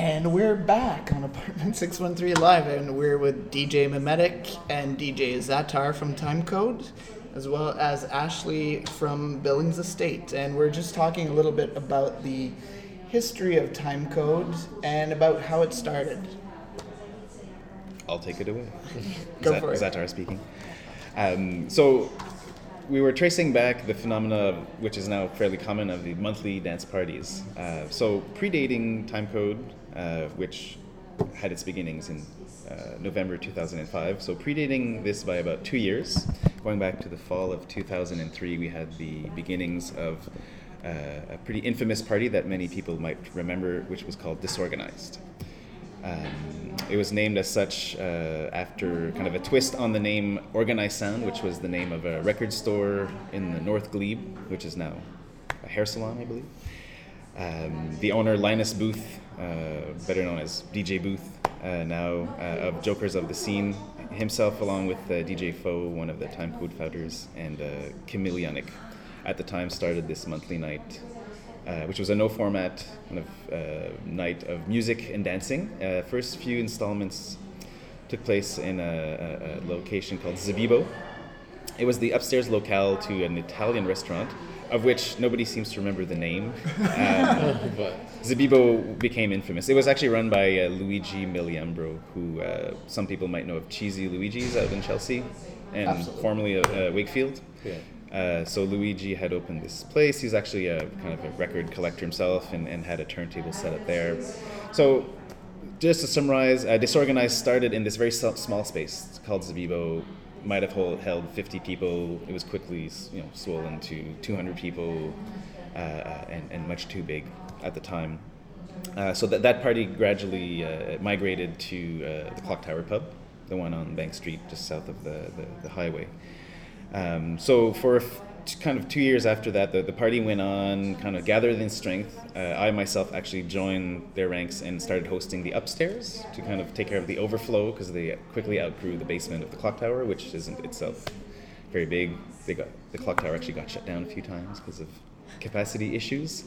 And we're back on Apartment 613 Live, and we're with DJ Mimetic and DJ Zatar from Timekode, as well as Ashley from Billings Estate. And we're just talking a little bit about the history of Timekode and about how it started. I'll take it away. Go Zat- for it. Zatar speaking. Um, so we were tracing back the phenomena, which is now fairly common, of the monthly dance parties. Uh, so predating Timekode, uh, which had its beginnings in uh, November 2005. So predating this by about two years, going back to the fall of 2003, we had the beginnings of uh, a pretty infamous party that many people might remember, which was called Disorganized. Um, it was named as such uh, after kind of a twist on the name Organized Sound, which was the name of a record store in the North Glebe, which is now a hair salon, I believe. Um, the owner, Linus Booth, uh, better known as DJ Booth, uh, now uh, of Jokers of the Scene, himself, along with uh, DJ Foe, one of the Timekode founders, and uh, Camille Yannick, at the time started this monthly night uh, which was a no format kind of uh, night of music and dancing. First few installments took place in a, a, a location called Zabibo. It was the upstairs locale to an Italian restaurant, of which nobody seems to remember the name. Um, But Zabibo became infamous. It was actually run by uh, Luigi Miliambro, who uh, some people might know of Cheesy Luigi's out in Chelsea and Absolutely. formerly of uh, Wakefield. Yeah. Uh, so Luigi had opened this place. He's actually a kind of a record collector himself and, and had a turntable set up there. So just to summarize, uh, Disorganized started in this very small space called Zabibo. Might have hold, held 50 people. It was quickly you know, swollen to 200 people uh, uh, and, and much too big at the time. Uh, so that, that party gradually uh, migrated to uh, the Clock Tower pub, the one on Bank Street, just south of the, the, the highway. Um, so for a f- kind of two years after that, the, the party went on, kind of gathered in strength. Uh, I myself actually joined their ranks and started hosting the upstairs to kind of take care of the overflow because they quickly outgrew the basement of the clock tower, which isn't itself very big. They got the clock tower actually got shut down a few times because of capacity issues.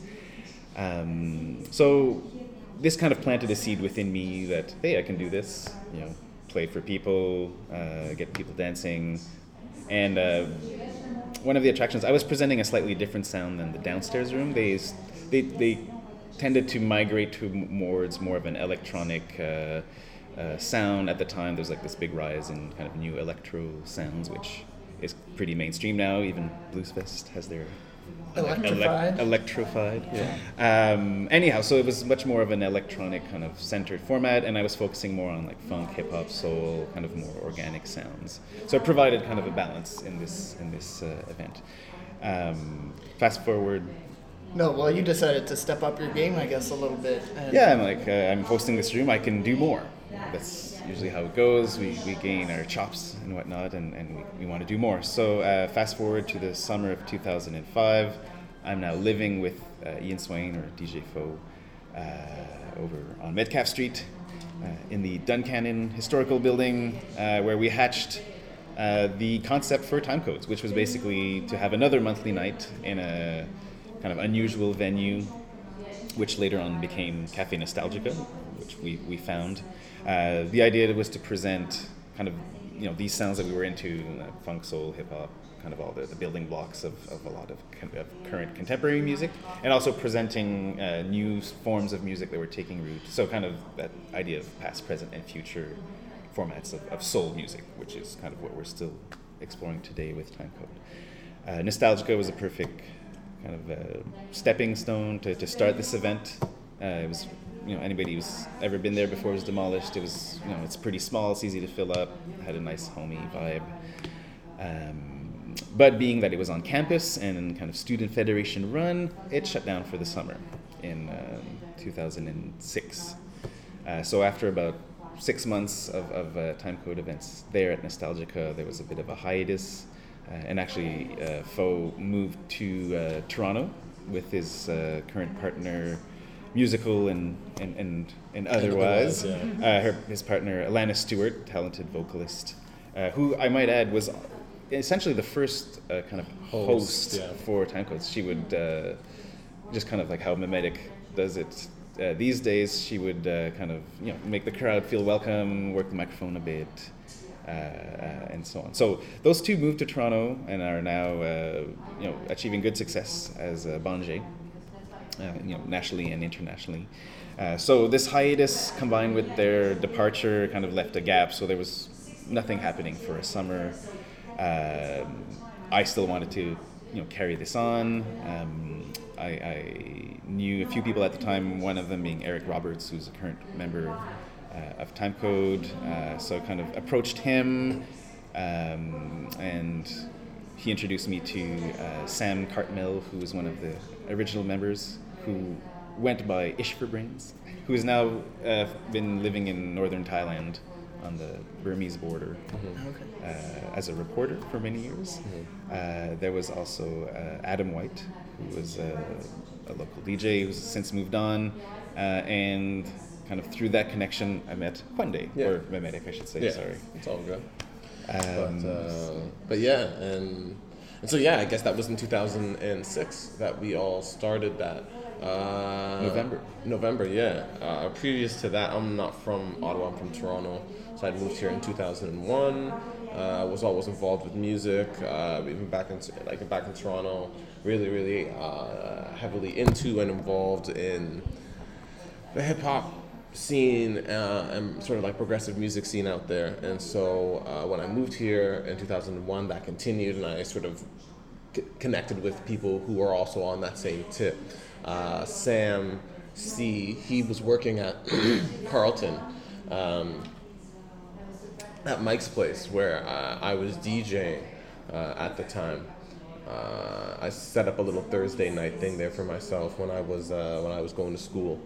Um, so this kind of planted a seed within me that hey, I can do this. You know, play for people, uh, get people dancing, and uh, one of the attractions I was presenting a slightly different sound than the downstairs room. They they, they tended to migrate towards more of an electronic. Uh, uh, sound at the time, there's like this big rise in kind of new electro sounds, which is pretty mainstream now. Even Bluesfest has their Electrified. Elec- electrified. Yeah. Um, anyhow, so it was much more of an electronic kind of centered format, and I was focusing more on like funk, hip hop, soul, kind of more organic sounds. So it provided kind of a balance in this in this uh, event. Um, fast forward. No, well, you decided to step up your game, I guess, a little bit. And Yeah, I'm like uh, I'm hosting this room. I can do more. That's usually how it goes. We, we gain our chops and whatnot, and, and we, we want to do more. So uh, fast forward to the summer of 2005. I'm now living with uh, Ian Swain or DJ Foe uh, over on Metcalf Street uh, in the Duncannon Historical Building, uh, where we hatched uh, the concept for Timekodes, which was basically to have another monthly night in a kind of unusual venue which later on became Cafe Nostalgica, which we, we found. Uh, the idea was to present kind of you know these sounds that we were into, uh, funk, soul, hip hop, kind of all the, the building blocks of, of a lot of, con- of current contemporary music, and also presenting uh, new forms of music that were taking root. So kind of that idea of past, present, and future formats of, of soul music, which is kind of what we're still exploring today with Timekode. Uh, Nostalgica was a perfect kind of uh, stepping stone to, to start this event. Uh, it was, you know, anybody who's ever been there before was demolished. It was, you know, it's pretty small, it's easy to fill up, had a nice homey vibe. Um, but being that it was on campus and kind of student federation run, it shut down for the summer in um, 2006. Uh, so after about six months of, of uh, Timekode events there at Nostalgica, there was a bit of a hiatus. Uh, and actually, uh, Foe moved to uh, Toronto with his uh, current partner, musical and, and, and, and otherwise. otherwise, uh, her, his partner, Alanna Stuart, talented vocalist, uh, who I might add was essentially the first uh, kind of host, Host, yeah. for Timekodes. She would uh, just kind of like how Mimetic does it uh, these days she would uh, kind of you know make the crowd feel welcome, work the microphone a bit, uh, uh, and so on. So those two moved to Toronto and are now uh, you know achieving good success as uh, Bonjay, uh, you know nationally and internationally. Uh, so this hiatus combined with their departure kind of left a gap. So there was nothing happening for a summer. Um, I still wanted to you know carry this on. Um, I, I knew a few people at the time. One of them being Eric Roberts, who's a current member uh, of Timekode. Uh, so kind of approached him, um, and he introduced me to uh, Sam Cartmel, who was one of the original members, who went by Ish for Brains, who has now uh, been living in northern Thailand on the Burmese border Okay. uh, as a reporter for many years. Uh, there was also uh, Adam White, who was uh, a local DJ who's since moved on, uh, and kind of through that connection, I met Kwende, Yeah. or Mimetic, I should say. Yeah, Sorry. it's all good. Um, But, uh, but yeah, and, and so yeah, I guess that was in 2006 that we all started that. Uh, November. November, yeah. Uh, previous to that, I'm not from Ottawa. I'm from Toronto, so I moved here in 2001. Uh, was always involved with music, uh, even back in like back in Toronto. Really, really uh, heavily into and involved in the hip hop scene uh, and sort of like progressive music scene out there. And so uh, when I moved here in 2001, that continued, and I sort of c- connected with people who were also on that same tip. Uh, Sam C, he was working at Carlton. Um, at Mike's place where uh, I was DJing uh, at the time. Uh, I set up a little Thursday night thing there for myself when I was when I was going to school.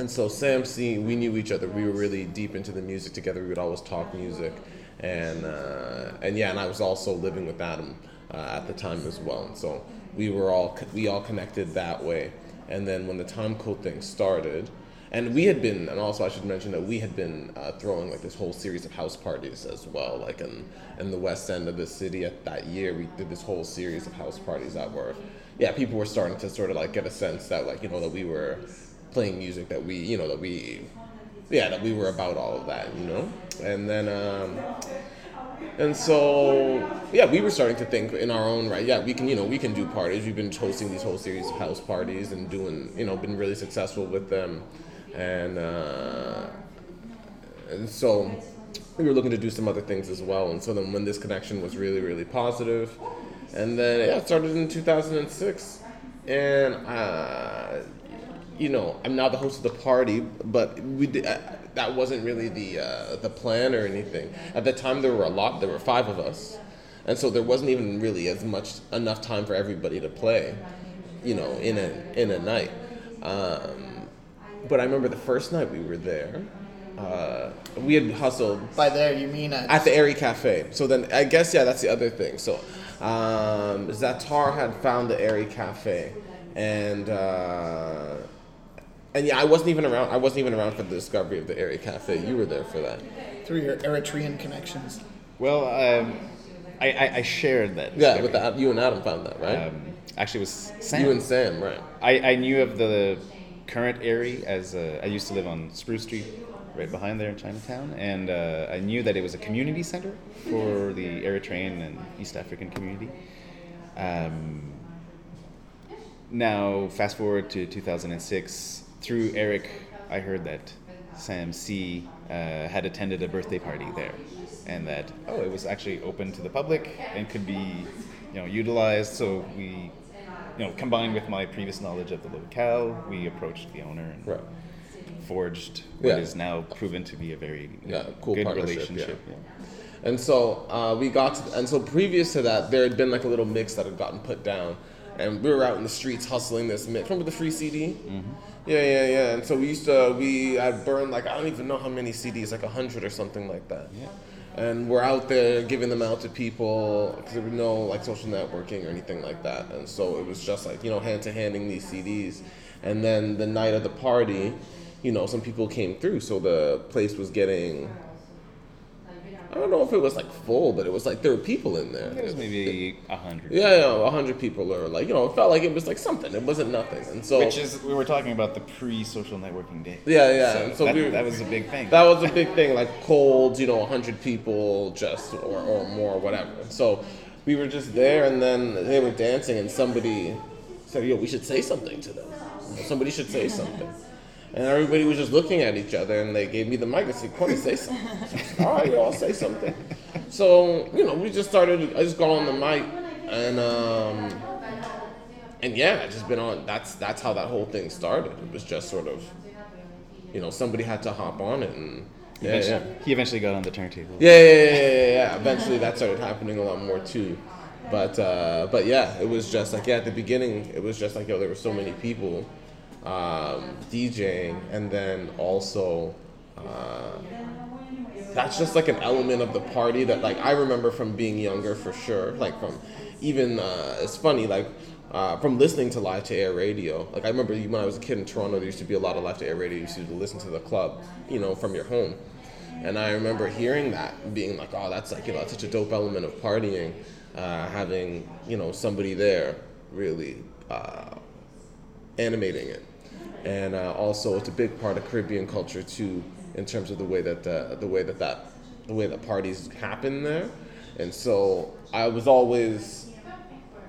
And so Sam C, we knew each other. We were really deep into the music together. We would always talk music, and uh, and yeah, and I was also living with Adam uh, at the time as well. And so we were all we all connected that way. And then when the Timekode thing started, and we had been, and also I should mention that we had been uh, throwing like this whole series of house parties as well. Like in in the west end of the city at that year, we did this whole series of house parties that were, yeah, people were starting to sort of like get a sense that like you know that we were playing music that we you know that we, yeah, that we were about all of that, you know. And then um, and so, yeah, we were starting to think in our own right. Yeah, we can, you know, we can do parties. We've been hosting these whole series of house parties and doing, you know, been really successful with them, and uh, and so we were looking to do some other things as well. And so then when this connection was really, really positive, and then yeah, it started in 2006, and uh, you know, I'm now the host of the party, but we did, uh, that wasn't really the uh, the plan or anything. At the time, there were a lot. There were five of us, and so there wasn't even really as much enough time for everybody to play, you know, in a in a night. Um, but I remember the first night we were there. Uh, we had hustled By there, you mean at, at the Airy Cafe. So then I guess yeah, that's the other thing. So um, Zatar had found the Airy Cafe, and uh, and yeah, I wasn't even around. I wasn't even around for the discovery of the Airy Cafe. You were there for that. through your Eritrean connections. well, um, I, I, I shared that. Yeah, with discovery. the you and Adam found that right. Um, actually, it was Sam. you and Sam, right? I, I knew of the current Airy as uh, I used to live on Spruce Street, right behind there in Chinatown, and uh, I knew that it was a community center for the Eritrean and East African community. Um, now, fast forward to 2006, through Eric, I heard that Sam C uh, had attended a birthday party there, and that oh, it was actually open to the public and could be, you know, utilized. So we, you know, combined with my previous knowledge of the locale, we approached the owner and Right. forged what Yeah. is now proven to be a very Yeah, cool good relationship. yeah. And so uh, we got to, and so previous to that, there had been like a little mix that had gotten put down, and we were out in the streets hustling this mix. Remember the free CD? Mm-hmm. Yeah, yeah, yeah. And so we used to, we had burned like I don't even know how many CDs, like a hundred or something like that. Yeah. And we're out there giving them out to people because there was no like social networking or anything like that. And so it was just like you know hand to handing these CDs, and then the night of the party, you know, some people came through, so the place was getting I don't know if it was like full, but it was like there were people in there. There's maybe a hundred. Yeah, yeah, a hundred people or like you know, it felt like it was like something. It wasn't nothing, and so Which is we were talking about the pre-social networking day. Yeah, yeah, So, and so that, we were- that was a big thing. that was a big thing. Like cold, you know, a hundred people just or, or more, whatever. So we were just there, and then they were dancing, and somebody said, "Yo, we should say something to them. Somebody should say something." And everybody was just looking at each other, and they gave me the mic and said, "Quinny, say something." All right, yo, I'll say something. So you know, we just started. I just got on the mic, and um, and yeah, I just been on. That's that's how that whole thing started. It was just sort of, you know, somebody had to hop on it, and yeah, Eventually- yeah. He eventually got on the turntable. Yeah, yeah, yeah, yeah, yeah, yeah. Eventually, that started happening a lot more too. But uh, but yeah, it was just like yeah. At the beginning, it was just like yo, there were so many people um, DJing, and then also uh, that's just like an element of the party that like I remember from being younger for sure. Like from even uh, it's funny like. Uh, from listening to live to air radio, like I remember when I was a kid in Toronto, there used to be a lot of live to air radio. You used to listen to the club, you know, from your home. And I remember hearing that being like, oh, that's like, you know, such a dope element of partying, uh, having, you know, somebody there really uh, animating it. And uh, also, it's a big part of Caribbean culture too, in terms of the way that uh, the way that that the way that parties happen there. And so I was always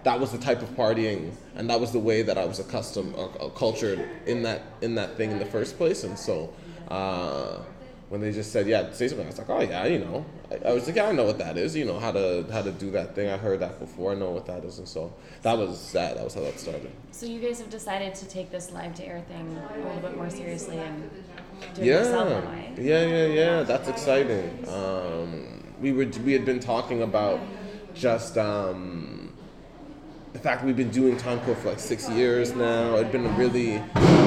that was the type of partying and that was the way that I was accustomed or, or cultured in that in that thing in the first place and so uh, when they just said yeah say something. I was like oh yeah you know. I, I was like yeah I know what that is you know how to how to do that thing. I heard that before. I know what that is. And so that was that that was how that started. So you guys have decided to take this live to air thing a little bit more seriously and do it yeah. yourself way. yeah yeah yeah. That's exciting. Um, we were we had been talking about just um, the fact that we've been doing code for like six years now. It's been a really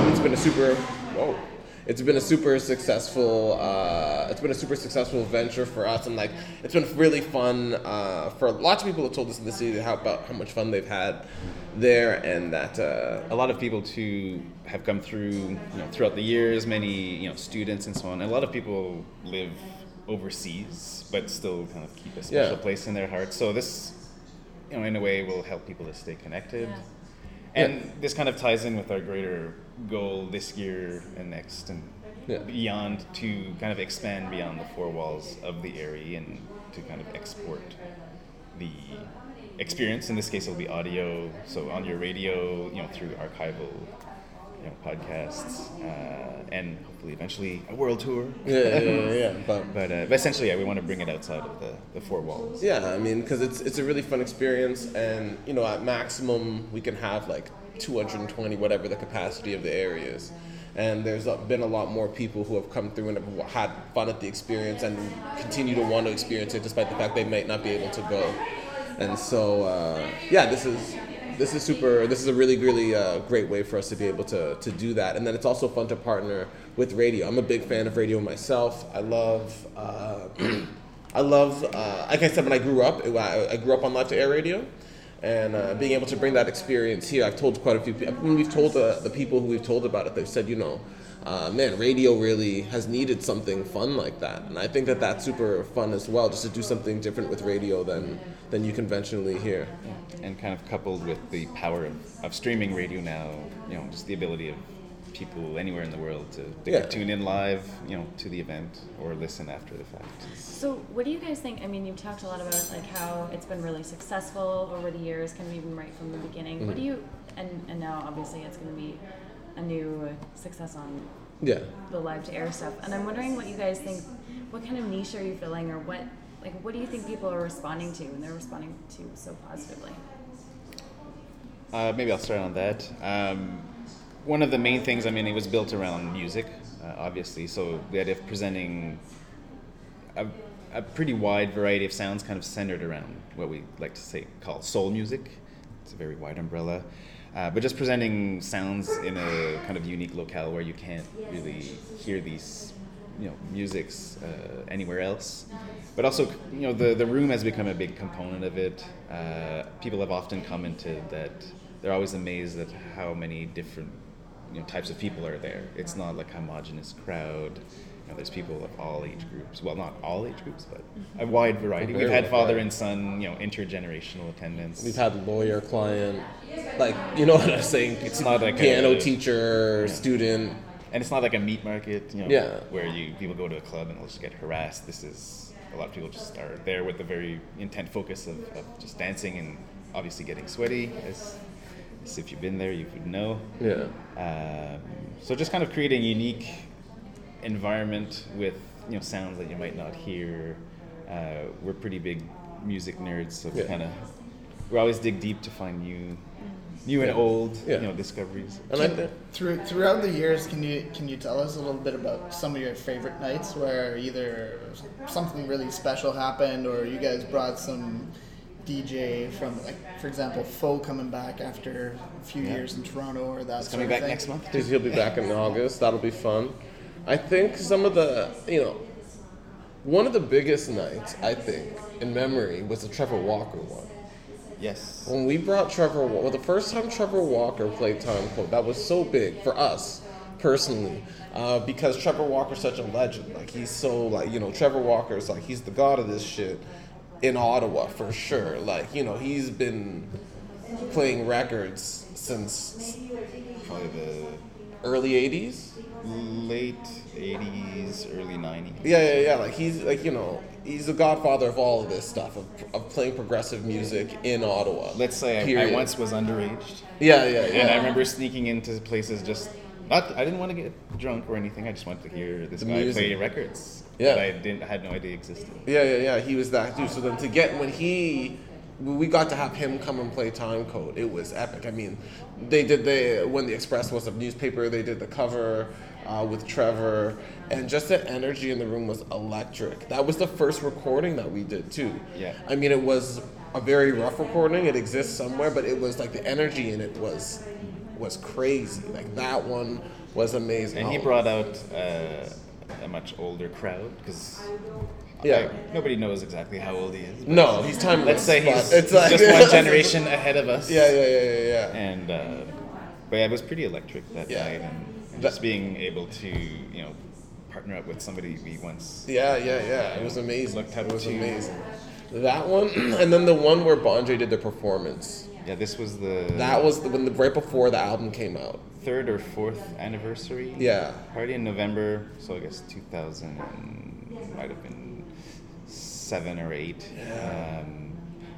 it's been a super whoa it's been a super successful uh, it's been a super successful venture for us and like it's been really fun uh, for lots of people have told us in the city how about how much fun they've had there and that uh, a lot of people too have come through you know throughout the years many you know students and so on and a lot of people live overseas but still kind of keep a special Yeah. place in their hearts so this you know in a way will help people to stay connected Yeah. and Yeah. this kind of ties in with our greater goal this year and next and Yeah. beyond to kind of expand beyond the four walls of the area and to kind of export the experience. In this case, it'll be audio, so on your radio, you know, through archival, you know, podcasts, uh, and hopefully eventually a world tour. yeah yeah yeah, yeah. but But, uh, but essentially, yeah, we want to bring it outside of the, the four walls. Yeah, I mean, because it's it's a really fun experience, and you know, at maximum we can have like 220, whatever the capacity of the area is. And there's been a lot more people who have come through and have had fun at the experience and continue to want to experience it, despite the fact they might not be able to go. And so, uh, yeah, this is this is super. This is a really, really uh, great way for us to be able to to do that. And then it's also fun to partner with radio. I'm a big fan of radio myself. I love. Uh, I love, uh, like I said, when I grew up, I grew up on live to air radio, and uh, being able to bring that experience here. I've told quite a few people. When we've told uh, the people who we've told about it, they've said, you know, uh, man, radio really has needed something fun like that, and I think that that's super fun as well, just to do something different with radio than than you conventionally hear. And kind of coupled with the power of, of streaming radio now, you know, just the ability of people anywhere in the world to, to Yeah. tune in live, you know, to the event or listen after the fact. So what do you guys think? I mean, you've talked a lot about like how it's been really successful over the years, kind of even right from the beginning. What do you and and now obviously it's going to be a new success on Yeah. the live to air stuff. And I'm wondering what you guys think. What kind of niche are you filling, or what like what do you think people are responding to, and they're responding to so positively? Uh, maybe I'll start on that. Um, one of the main things, I mean, it was built around music, uh, obviously. So the idea of presenting a, a pretty wide variety of sounds, kind of centered around what we like to say call soul music. It's a very wide umbrella. Uh, but just presenting sounds in a kind of unique locale where you can't really hear these, you know, musics uh, anywhere else. But also, you know, the, the room has become a big component of it. Uh, people have often commented that they're always amazed at how many different you know types of people are there. It's not like a homogenous crowd. You know, there's people of all age groups. Well, not all age groups, but mm-hmm. a wide variety. We've had father and son, you know, intergenerational attendance. We've had lawyer, client, like you know what I'm saying. It's not like piano a- teacher, student. and it's not like a meat market, you know, Yeah. where you people go to a club and they'll just get harassed. This is a lot of people just are there with the very intent focus of, of just dancing and obviously getting sweaty. As, as if you've been there, you would know. Yeah. Um, so just kind of creating a unique environment with you know sounds that you might not hear. Uh, we're pretty big music nerds, so we Yeah. kind of we always dig deep to find new, new and old Yeah. you know discoveries. I Can- think through throughout the years, can you can you tell us a little bit about some of your favorite nights where either something really special happened or you guys brought some DJ from like for example Foe coming back after a few Yeah. years in Toronto or that's It's sort coming of back thing? next month. Because he'll be back in August. That'll be fun. I think some of the, you know, one of the biggest nights, I think, in memory was the Trevor Walker one. Yes. When we brought Trevor, well, the first time Trevor Walker played Timekode, that was so big for us personally, uh, because Trevor Walker's such a legend. Like he's so like you know, Trevor Walker's like he's the god of this shit in Ottawa for sure. Like you know, he's been playing records since Probably the early '80s. late 80s, early 90s. Yeah, yeah, yeah. Like he's like you know, he's the godfather of all of this stuff of, of playing progressive music in Ottawa. Let's say I, I once was underage Yeah, yeah, yeah. and I remember sneaking into places just not. I didn't want to get drunk or anything. I just wanted to hear this The guy music. play records Yeah. that I didn't I had no idea existed. Yeah, yeah, yeah. He was that dude. So then to get when he, we got to have him come and play Timekode. It was epic. I mean, they did the when the Express was a newspaper. They did the cover uh, with Trevor, and just the energy in the room was electric. That was the first recording that we did too. Yeah. I mean, it was a very rough recording. It exists somewhere, but it was like the energy in it was was crazy. Like that one was amazing. And he brought out uh, a much older crowd because Yeah. nobody knows exactly how old he is. No, he's timeless. Let's say but he's it's like, just one generation ahead of us. Yeah, yeah, yeah, yeah, yeah. And uh, but yeah, it was pretty electric that Yeah. night, and, and That- just being able to you know partner up with somebody we once Yeah, yeah, yeah. It was amazing. Looked up it was to- amazing. That one, and then the one where Bonjay did the performance. Yeah this was the That was the, when the right before the album came out. third or fourth anniversary Yeah. party in November, so I guess 2000 and- might have been seven or eight. Um,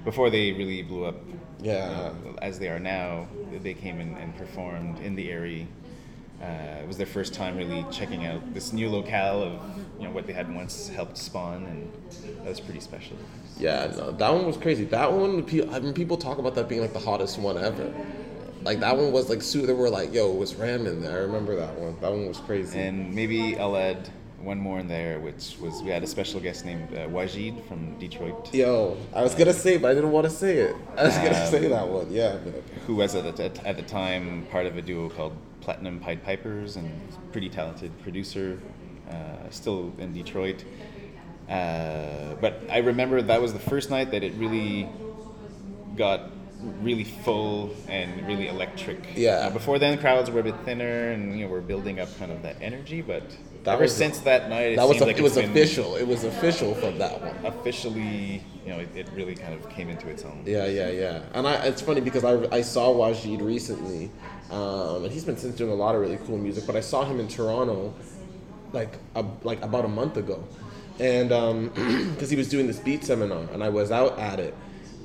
before they really blew up, you Yeah. know, as they are now, they came in and performed in the area. Uh, it was their first time really checking out this new locale of you know what they had once helped spawn, and that was pretty special. Yeah, no, that one was crazy. That one, I mean, people talk about that being like the hottest one ever. Like that one was like, su- they were like, "Yo, it was Ram in there." I remember that one. That one was crazy. And maybe I'll add one more in there, which was we had a special guest named uh, Waajeed from Detroit. Yo, I was gonna say, but I didn't want to say it. I was gonna Um, say that one. Yeah, who was at the, at the time part of a duo called Platinum Pied Pipers and pretty talented producer, uh, still in Detroit. Uh, but I remember that was the first night that it really got really full and really electric. Yeah. Uh, before then, crowds were a bit thinner and you know we're building up kind of that energy. But That ever since that night, it That was a, like it was official. It was official from that one. officially. You know, it, it really kind of came into its own. Yeah, yeah, yeah. And I, it's funny because I, I saw Waajeed recently, um, and he's been since doing a lot of really cool music. But I saw him in Toronto, like a, like about a month ago, and because he was doing this beat seminar, and I was out at it,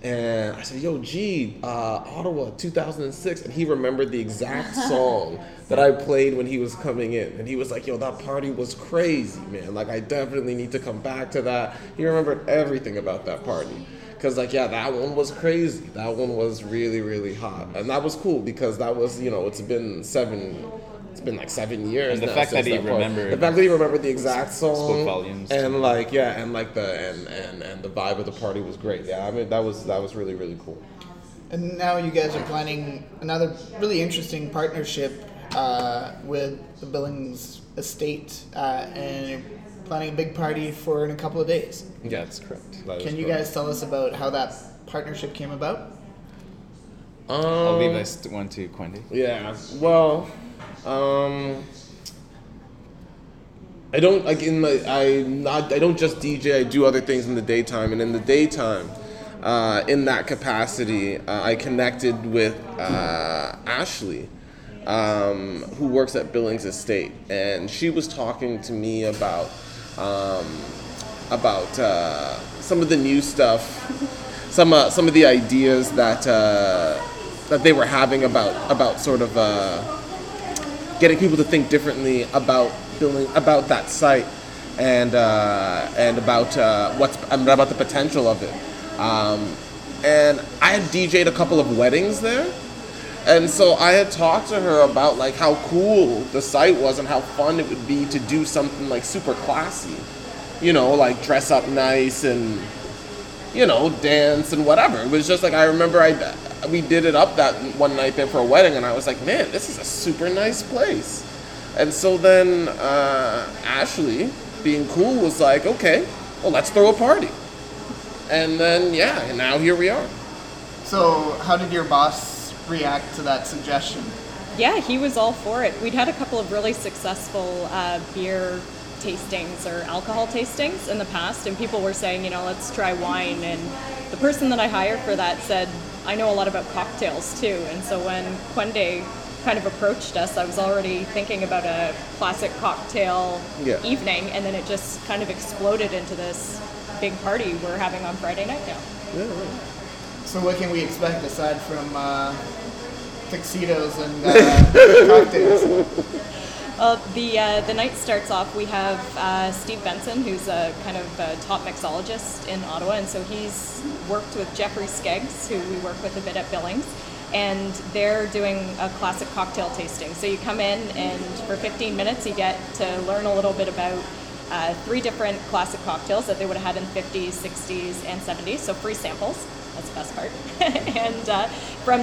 and I said, "Yo, G, uh, Ottawa, 2006," and he remembered the exact song that I played when he was coming in, and he was like, "Yo, that party was crazy, man. Like, I definitely need to come back to that." He remembered everything about that party. Cause like yeah, that one was crazy. That one was really really hot, and that was cool because that was you know it's been seven, it's been like seven years. And the now fact that since he party. remembered- the fact that he remembered the exact song, Spoke volumes. and like yeah, and like the and, and and the vibe of the party was great. Yeah, I mean that was that was really really cool. And now you guys are planning another really interesting partnership uh, with the Billings Estate, uh, and planning a big party for in a couple of days. Yeah, that's correct. That is Can you correct. guys tell us about how that partnership came about? Um, I'll leave this one to Quendy. Yeah. Well, um, I don't like in my I not I don't just DJ. I do other things in the daytime, and in the daytime, uh, in that capacity, uh, I connected with uh, Ashley, um, who works at Billings Estate, and she was talking to me about um, about uh, some of the new stuff, some uh, some of the ideas that uh, that they were having about about sort of getting people to think differently about building about that site and uh, and about uh, what's about the potential of it. Um, and I had DJ'd a couple of weddings there, and so I had talked to her about like how cool the site was and how fun it would be to do something like super classy, you know, like dress up nice and you know dance and whatever. It was just like I remember I we did it up that one night there for a wedding, and I was like, man, this is a super nice place. And so then uh, Ashley, being cool, was like, okay, well, let's throw a party. And then, yeah, and now here we are. So, how did your boss react to that suggestion? Yeah, he was all for it. We'd had a couple of really successful uh, beer tastings or alcohol tastings in the past, and people were saying, you know, let's try wine. And the person that I hired for that said, I know a lot about cocktails too. And so when Kwende kind of approached us, I was already thinking about a classic cocktail Yeah. evening, and then it just kind of exploded into this big party we're having on Friday night now. Yeah. So, what can we expect aside from uh, tuxedos and uh, cocktails? Well, the uh, the night starts off. We have uh, Steve Benson, who's a kind of a top mixologist in Ottawa, and so he's worked with Jeffrey Skeggs, who we work with a bit at Billings, and they're doing a classic cocktail tasting. So you come in, and for 15 minutes, you get to learn a little bit about. Uh, three different classic cocktails that they would have had in the 50s, 60s, and 70s. So free samples. That's the best part. and uh, from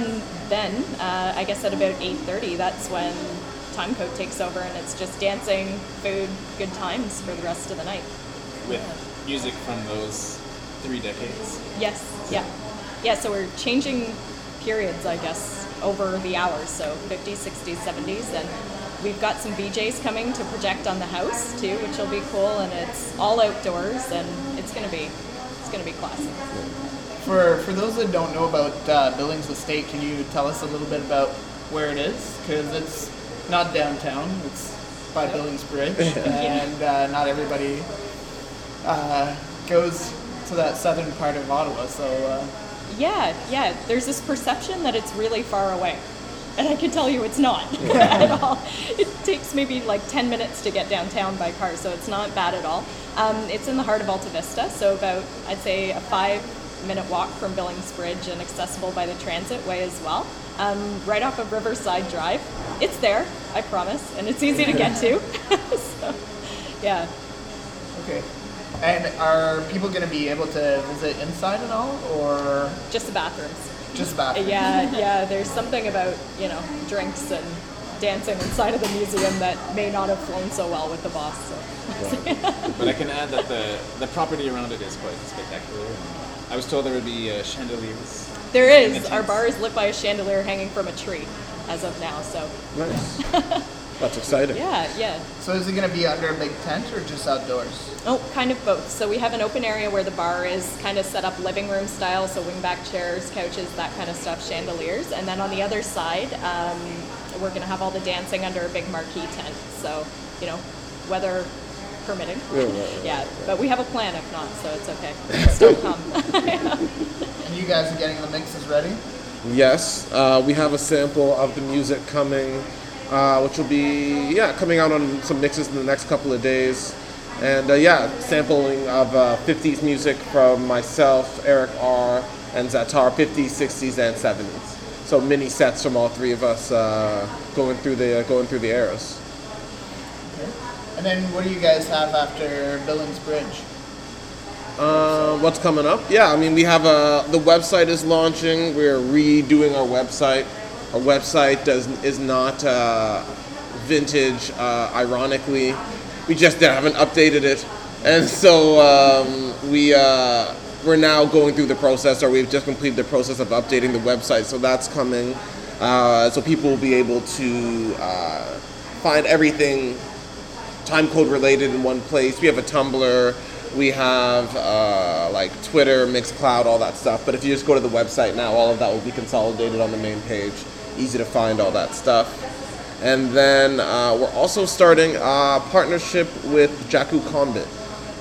then, uh, I guess at about 8:30, that's when Timekode takes over and it's just dancing, food, good times for the rest of the night. with music from those three decades. Yes, yeah. Yeah, so we're changing periods, I guess, over the hours. So 50s, 60s, 70s, and we've got some VJs coming to project on the house too, which will be cool. And it's all outdoors, and it's gonna be, it's gonna be classic. For for those that don't know about uh, Billings Estate, can you tell us a little bit about where it is? Because it's not downtown; it's by Billings Bridge, and uh, not everybody uh, goes to that southern part of Ottawa. So uh, Yeah, yeah. There's this perception that it's really far away. And I can tell you it's not at all. It takes maybe like 10 minutes to get downtown by car, so it's not bad at all. Um, it's in the heart of Alta Vista, so about, I'd say, a five minute walk from Billings Bridge and accessible by the transit way as well. Um, right off of Riverside Drive. It's there, I promise, and it's easy to get to. so, yeah. okay. And are people going to be able to visit inside at all, or Just the bathrooms. just bathrooms? Yeah, yeah. There's something about you know drinks and dancing inside of the museum that may not have flown so well with the boss. So. But I can add that the, the property around it is quite spectacular. I was told there would be uh, chandeliers. There is. Our bar is lit by a chandelier hanging from a tree, as of now. So Nice. That's exciting. yeah, yeah. So is it going to be under a big tent or just outdoors? Oh, kind of both. So we have an open area where the bar is kind of set up living room style, so wingback chairs, couches, that kind of stuff, chandeliers. And then on the other side, um, we're going to have all the dancing under a big marquee tent. So, you know, weather permitting. Yeah, right, right, Yeah, right. but we have a plan if not, so it's okay. Still come. And you guys are getting the mixes ready? Yes, uh, we have a sample of the music coming, uh, which will be yeah coming out on some mixes in the next couple of days, and uh, yeah, sampling of uh, 50s music from myself, Eric R, and Zatar, 50s, 60s, and 70s. So mini sets from all three of us uh, going through the going through the eras. And then what do you guys have after Billings Bridge? Uh, what's coming up? Yeah, I mean, we have a the website is launching. We're redoing our website. Our website does is not uh, vintage. Uh, ironically, we just haven't updated it, and so um, we uh, we're now going through the process, or we've just completed the process of updating the website. So that's coming. Uh, so people will be able to uh, find everything Timekode related in one place. We have a Tumblr, we have uh, like Twitter, Mixcloud, all that stuff. But if you just go to the website now, all of that will be consolidated on the main page. Easy to find all that stuff. And then uh, we're also starting a partnership with Jaku Konbit,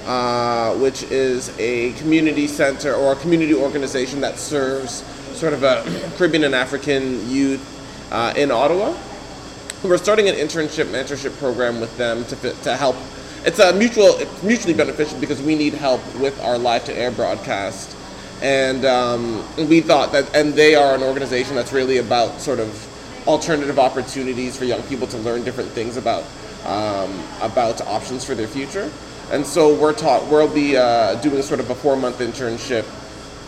uh, which is a community center or a community organization that serves sort of a Caribbean and African youth uh, in Ottawa. We're starting an internship mentorship program with them to, to help. It's a mutual, it's mutually beneficial because we need help with our live to air broadcast, and um, we thought that, and they are an organization that's really about sort of alternative opportunities for young people to learn different things about um, about options for their future. And so we're taught we'll be uh, doing sort of a four month internship.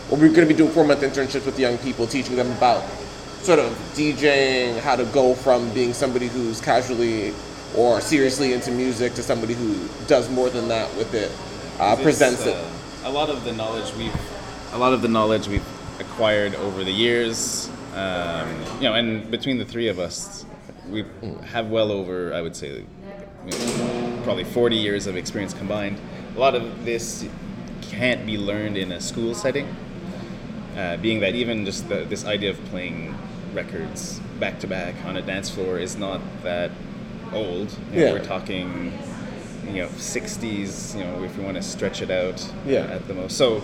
We're going to be doing four month internships with young people, teaching them about sort of DJing, how to go from being somebody who's casually or seriously into music to somebody who does more than that with it, uh, presents it. uh, A lot of the knowledge we've, a lot of the knowledge we've acquired over the years, um, you know, and between the three of us, we have well over, I would say, you know, probably 40 years of experience combined. A lot of this can't be learned in a school setting. Uh, being that even just the, this idea of playing records back to back on a dance floor is not that old. You know, Yeah. We're talking, you know, 60s. You know, if we want to stretch it out Yeah. at the most. So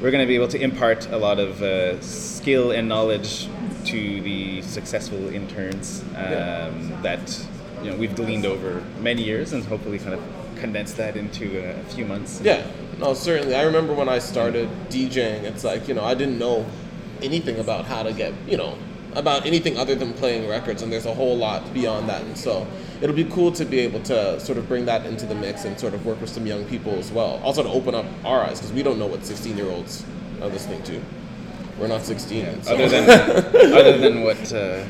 we're going to be able to impart a lot of uh, skill and knowledge to the successful interns um, Yeah. that you know we've gleaned over many years, and hopefully kind of condense that into a few months. Yeah, no, certainly. I remember when I started DJing, it's like, you know, I didn't know anything about how to get, you know, about anything other than playing records, and there's a whole lot beyond that. And so it'll be cool to be able to sort of bring that into the mix and sort of work with some young people as well. Also to open up our eyes, because we don't know what 16 year olds are listening to. We're not 16. and so- Other than other than what uh,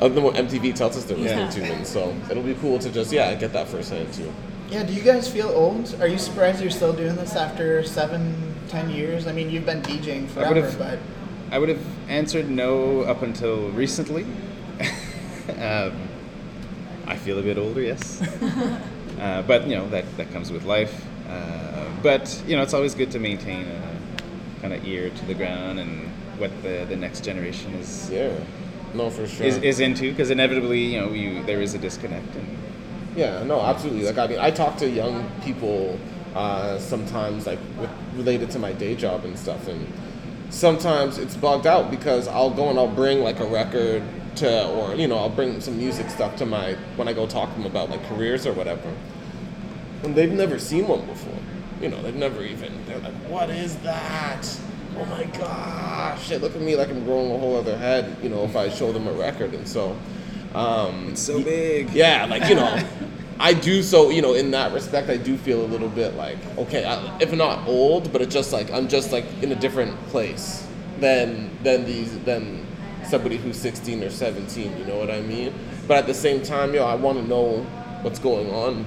other than what MTV tells us they're listening Yeah. to, and so it'll be cool to just yeah get that firsthand too. Yeah, do you guys feel old? Are you surprised you're still doing this after seven, ten years? I mean, you've been DJing forever, would've- but I would have answered no up until recently. um, I feel a bit older, yes. uh, but you know that that comes with life. Uh, but you know it's always good to maintain a kind of ear to the ground and what the, the next generation is Yeah, no, for sure. is, is into because inevitably you know you, there is a disconnect and Yeah, no, absolutely. Like I mean, I talk to young people uh, sometimes, like with, related to my day job and stuff, and sometimes it's bugged out because I'll go and I'll bring like a record to, or you know, I'll bring some music stuff to my when I go talk to them about like careers or whatever, and they've never seen one before. You know, they've never even. They're like, "What is that?" Oh my gosh! They look at me like I'm growing a whole other head. You know, if I show them a record, and so. Um, it's so big. yeah, like you know, I do so you know in that respect. I do feel a little bit like okay, I, if not old, but it's just like I'm just like in a different place than than these than somebody who's 16 or 17. You know what I mean? But at the same time, yo, I want to know what's going on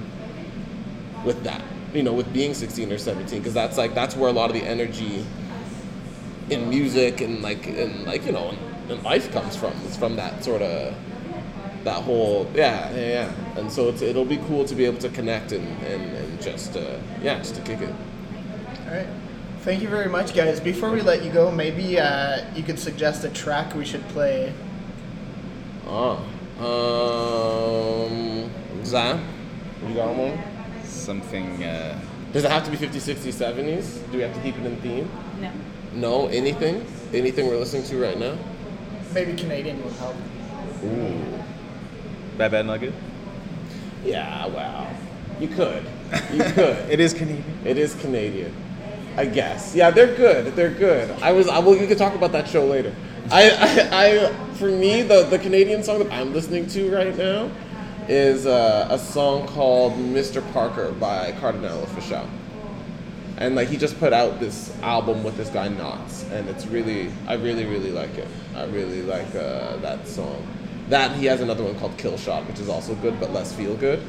with that. You know, with being 16 or 17, because that's like that's where a lot of the energy in music and like and like you know and life comes from. It's from that sort of that whole yeah yeah yeah and so it's, it'll be cool to be able to connect and and, and just uh, yeah just to kick it all right. Thank you very much, guys. Before we let you go, maybe uh, you could suggest a track we should play. oh um Zan you got one something uh, does it have to be 50s 60s 70s do we have to keep it in theme No. no anything anything we're listening to right now Maybe Canadian would help. Ooh. Bad good. yeah wow you could you could It is Canadian. It is Canadian. I guess. Yeah, they're good. They're good. I was. I will. We can talk about that show later. I. I. I for me, the the Canadian song that I'm listening to right now is uh, a song called "Mr. Parker" by Kardinal Offishall. And like he just put out this album with this guy Nottz, and it's really, I really, really like it. I really like uh, that song. That he has another one called Kill Shot, which is also good but less feel good.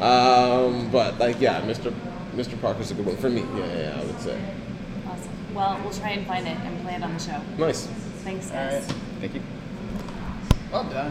Um, but like yeah, Mr. Mr. Parker's a good one for me. Yeah, yeah, yeah, I would say. Awesome. Well, we'll try and find it and play it on the show. Nice. Thanks, guys. right. Thank you. Well done.